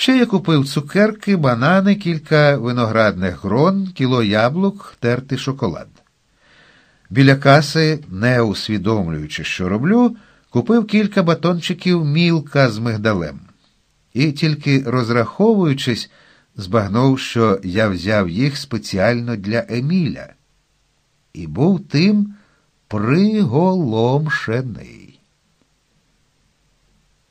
Ще я купив цукерки, банани, кілька виноградних грон, кіло яблук, тертий шоколад. Біля каси, не усвідомлюючи, що роблю, купив кілька батончиків мілка з мигдалем. І тільки розраховуючись, збагнув, що я взяв їх спеціально для Еміля. І був тим приголомшений.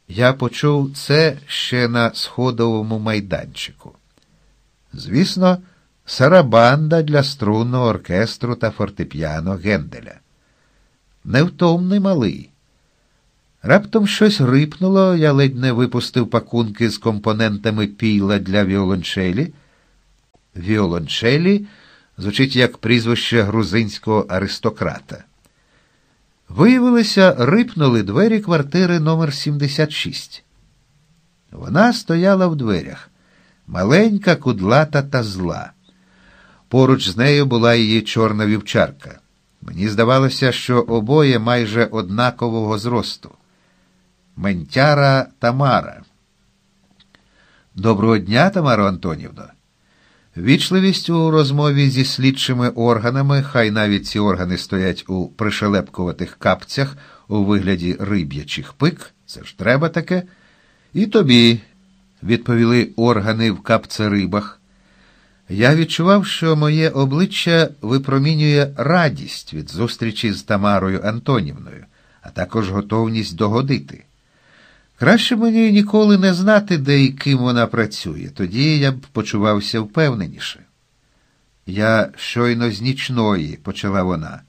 Я почув це ще на сходовому майданчику. Звісно, сарабанда для струнного оркестру та фортепіано Генделя. Невтомний малий. Раптом щось рипнуло, я ледь не випустив пакунки з компонентами піла для віолончелі. Віолончелі звучить як прізвище грузинського аристократа. Виявилося, рипнули двері квартири номер 76 Вона стояла в дверях, маленька, кудлата та зла. Поруч з нею була її чорна вівчарка. Мені здавалося, що обоє майже однакового зросту. Ментяра Тамара. Доброго дня, Тамаро Антонівно. Вічливість у розмові зі слідчими органами, хай навіть ці органи стоять у пришелепкуватих капцях у вигляді риб'ячих пик, це ж треба таке. І тобі, відповіли органи в капцерибах. Я відчував, що моє обличчя випромінює радість від зустрічі з Тамарою Антонівною, а також готовність догодити. Краще мені ніколи не знати, де і ким вона працює, тоді я б почувався впевненіше. Я щойно з нічної, почала вона.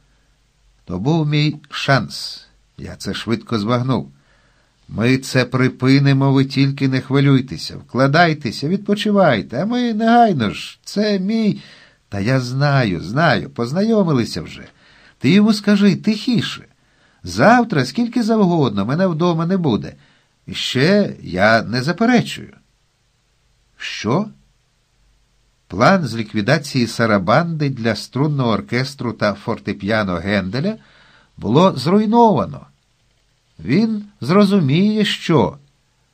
То був мій шанс. Я це швидко збагнув. Ми це припинимо, ви тільки не хвилюйтеся, вкладайтеся, відпочивайте, а ми негайно ж, це мій. Та я знаю, знаю, познайомилися вже. Ти йому скажи тихіше. Завтра, скільки завгодно, мене вдома не буде. І ще я не заперечую. Що? План з ліквідації Сарабанди для струнного оркестру та фортепіано Генделя було зруйновано. Він зрозуміє, що.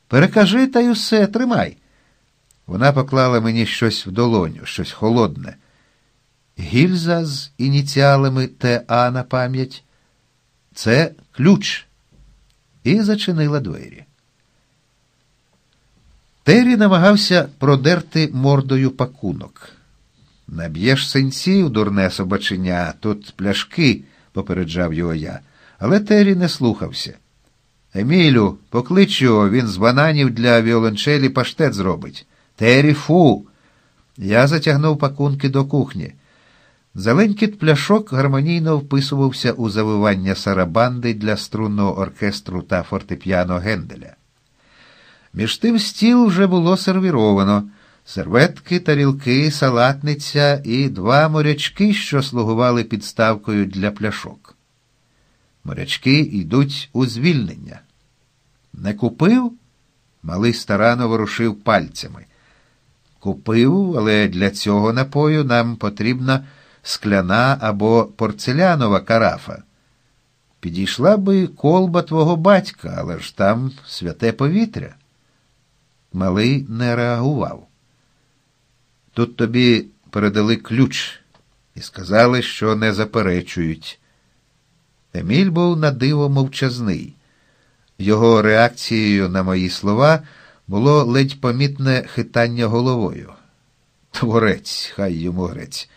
Перекажи та й усе, тримай. Вона поклала мені щось в долоню, щось холодне. Гільза з ініціалами ТА на пам'ять. Це ключ. І зачинила двері. Террі намагався продерти мордою пакунок. Наб'єш синців, дурне собаченя, тут пляшки, попереджав його я. Але Террі не слухався. Емілю, поклич його, він з бананів для віолончелі паштет зробить. Террі, фу. Я затягнув пакунки до кухні. Зеленькіт пляшок гармонійно вписувався у завивання сарабанди для струнного оркестру та фортепіано Генделя. Між тим стіл вже було сервіровано серветки, тарілки, салатниця і два морячки, що слугували підставкою для пляшок. Морячки йдуть у звільнення. Не купив? Малий старано ворушив пальцями. Купив, але для цього напою нам потрібна скляна або порцелянова карафа. Підійшла би колба твого батька, але ж там святе повітря. Малий не реагував. Тут тобі передали ключ і сказали, що не заперечують. Еміль був на диво мовчазний. Його реакцією на мої слова було ледь помітне хитання головою. Творець, хай йому грець.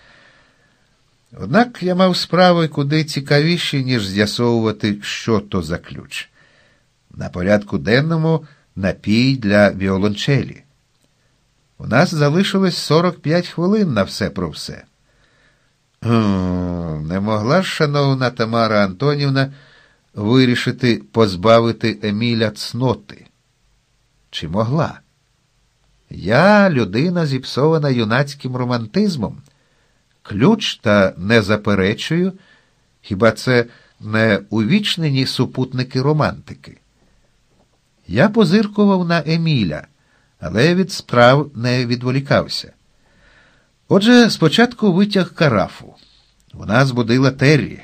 Однак я мав справи куди цікавіші, ніж з'ясовувати, що то за ключ. На порядку денному напій для віолончелі. У нас залишилось 45 хвилин на все про все. Не могла ж, шановна Тамара Антонівна, вирішити позбавити Еміля цноти? Чи могла? Я людина, зіпсована юнацьким романтизмом. Ключ та не заперечую, хіба це не увічнені супутники романтики? Я позиркував на Еміля, але від справ не відволікався. Отже, спочатку витяг карафу. Вона збудила Террі.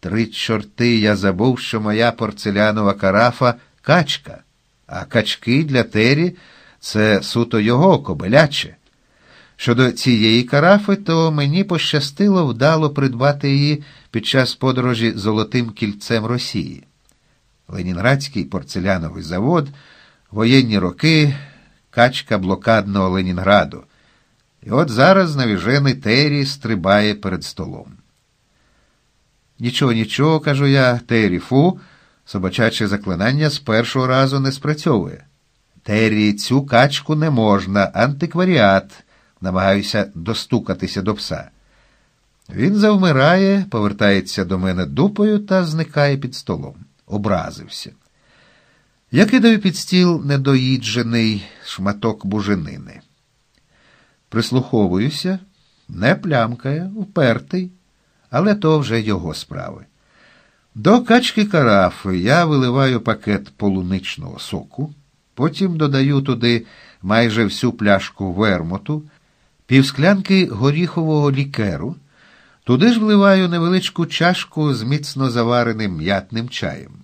Три чорти я забув, що моя порцелянова карафа качка, а качки для Террі Це суто його кобиляче. Щодо цієї карафи, то мені пощастило вдало придбати її під час подорожі золотим кільцем Росії. Ленінградський порцеляновий завод, воєнні роки, качка блокадного Ленінграду. І от зараз навіжений Террі стрибає перед столом. Нічого, нічого, кажу я, Террі, фу, собачаче заклинання з першого разу не спрацьовує. Террі, цю качку не можна, антикваріат, намагаюся достукатися до пса. Він завмирає, повертається до мене дупою та зникає під столом. Образився. Я кидаю під стіл недоїджений шматок буженини. Прислуховуюся, не плямкає, упертий, але то вже його справи. До качки карафи я виливаю пакет полуничного соку, потім додаю туди майже всю пляшку вермоту, півсклянки горіхового лікеру, туди ж вливаю невеличку чашку з міцно завареним м'ятним чаєм.